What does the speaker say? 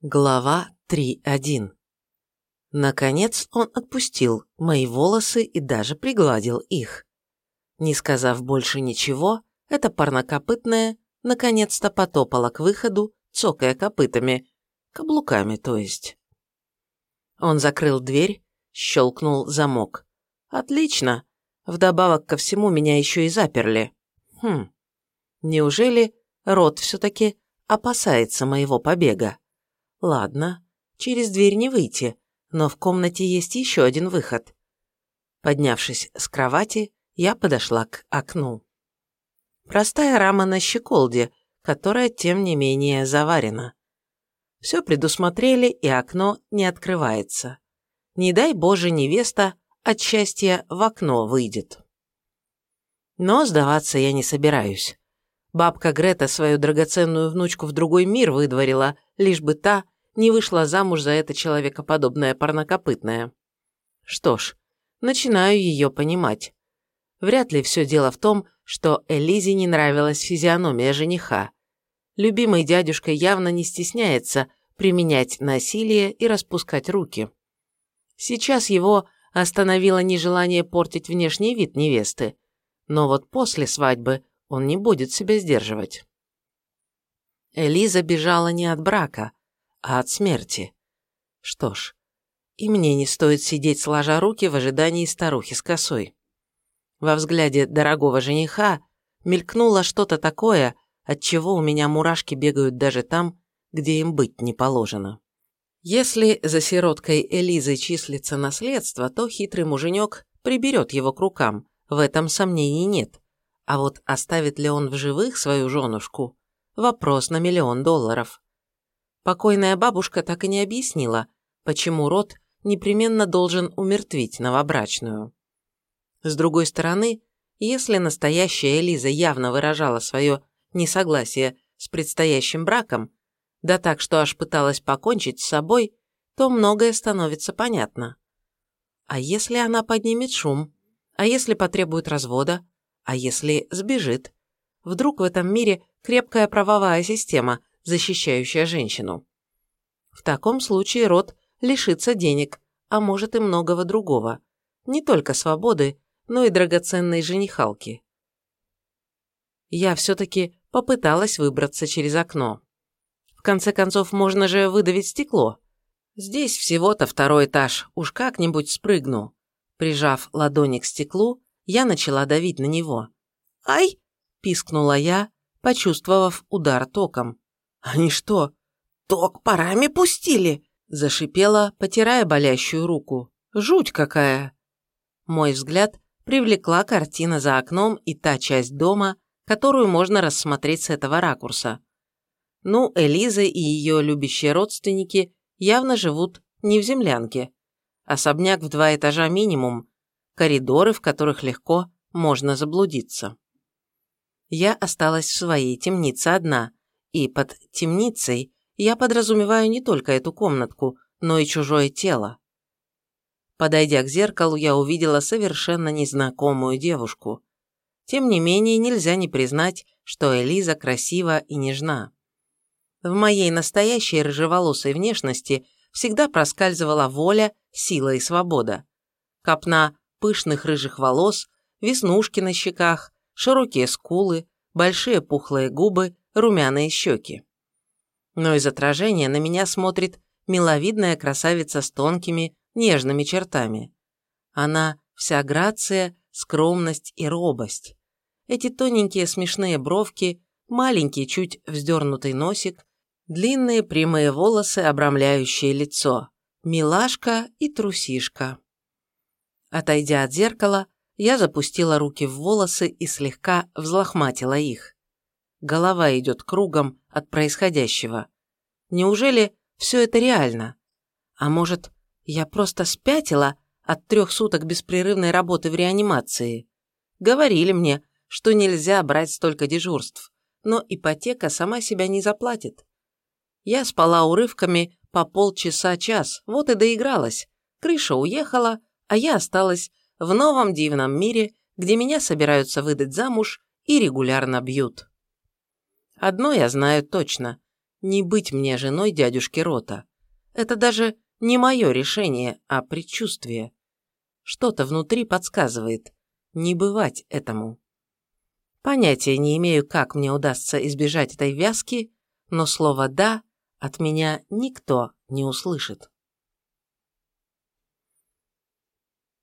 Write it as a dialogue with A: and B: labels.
A: Глава 3.1 Наконец он отпустил мои волосы и даже пригладил их. Не сказав больше ничего, эта парнокопытная наконец-то потопала к выходу, цокая копытами, каблуками, то есть. Он закрыл дверь, щелкнул замок. Отлично. Вдобавок ко всему меня еще и заперли. Хм. Неужели Рот все-таки опасается моего побега? Ладно, через дверь не выйти, но в комнате есть еще один выход. Поднявшись с кровати, я подошла к окну. Простая рама на щеколде, которая, тем не менее, заварена. Все предусмотрели, и окно не открывается. Не дай Боже, невеста от счастья в окно выйдет. Но сдаваться я не собираюсь. Бабка Грета свою драгоценную внучку в другой мир выдворила, лишь бы та не вышла замуж за это человекоподобное парнокопытное. Что ж, начинаю ее понимать. Вряд ли все дело в том, что Элизе не нравилась физиономия жениха. Любимый дядюшка явно не стесняется применять насилие и распускать руки. Сейчас его остановило нежелание портить внешний вид невесты, но вот после свадьбы он не будет себя сдерживать. Элиза бежала не от брака, а от смерти. Что ж, и мне не стоит сидеть сложа руки в ожидании старухи с косой. Во взгляде дорогого жениха мелькнуло что-то такое, от чего у меня мурашки бегают даже там, где им быть не положено. Если за сироткой Элизы числится наследство, то хитрый муженек приберет его к рукам, в этом сомнений нет. А вот оставит ли он в живых свою женушку – вопрос на миллион долларов. Покойная бабушка так и не объяснила, почему род непременно должен умертвить новобрачную. С другой стороны, если настоящая Элиза явно выражала свое несогласие с предстоящим браком, да так, что аж пыталась покончить с собой, то многое становится понятно. А если она поднимет шум? А если потребует развода? А если сбежит? Вдруг в этом мире крепкая правовая система, защищающая женщину? В таком случае род лишится денег, а может и многого другого. Не только свободы, но и драгоценной женихалки. Я все-таки попыталась выбраться через окно. В конце концов, можно же выдавить стекло. Здесь всего-то второй этаж, уж как-нибудь спрыгну. Прижав ладони к стеклу, я начала давить на него. «Ай!» – пискнула я, почувствовав удар током. «Они что, ток парами пустили?» – зашипела, потирая болящую руку. «Жуть какая!» Мой взгляд привлекла картина за окном и та часть дома, которую можно рассмотреть с этого ракурса. Ну, Элиза и ее любящие родственники явно живут не в землянке. Особняк в два этажа минимум, коридоры, в которых легко можно заблудиться. Я осталась в своей темнице одна, и под темницей я подразумеваю не только эту комнатку, но и чужое тело. Подойдя к зеркалу, я увидела совершенно незнакомую девушку. Тем не менее, нельзя не признать, что Элиза красива и нежна. В моей настоящей рыжеволосой внешности всегда проскальзывала воля, сила и свобода. Копна пышных рыжих волос, веснушки на щеках, широкие скулы, большие пухлые губы, румяные щеки. Но из отражения на меня смотрит миловидная красавица с тонкими, нежными чертами. Она вся грация, скромность и робость. Эти тоненькие смешные бровки, маленький чуть вздернутый носик, длинные прямые волосы, обрамляющие лицо, милашка и трусишка. Отойдя от зеркала, я запустила руки в волосы и слегка взлохматила их. Голова идет кругом от происходящего. Неужели все это реально? А может, я просто спятила от трех суток беспрерывной работы в реанимации? Говорили мне, что нельзя брать столько дежурств, но ипотека сама себя не заплатит. Я спала урывками по полчаса-час, вот и доигралась. Крыша уехала, а я осталась в новом дивном мире, где меня собираются выдать замуж и регулярно бьют. Одно я знаю точно. Не быть мне женой дядюшки Рота. Это даже не мое решение, а предчувствие. Что-то внутри подсказывает. Не бывать этому. Понятия не имею, как мне удастся избежать этой вязки, но слово «да» от меня никто не услышит.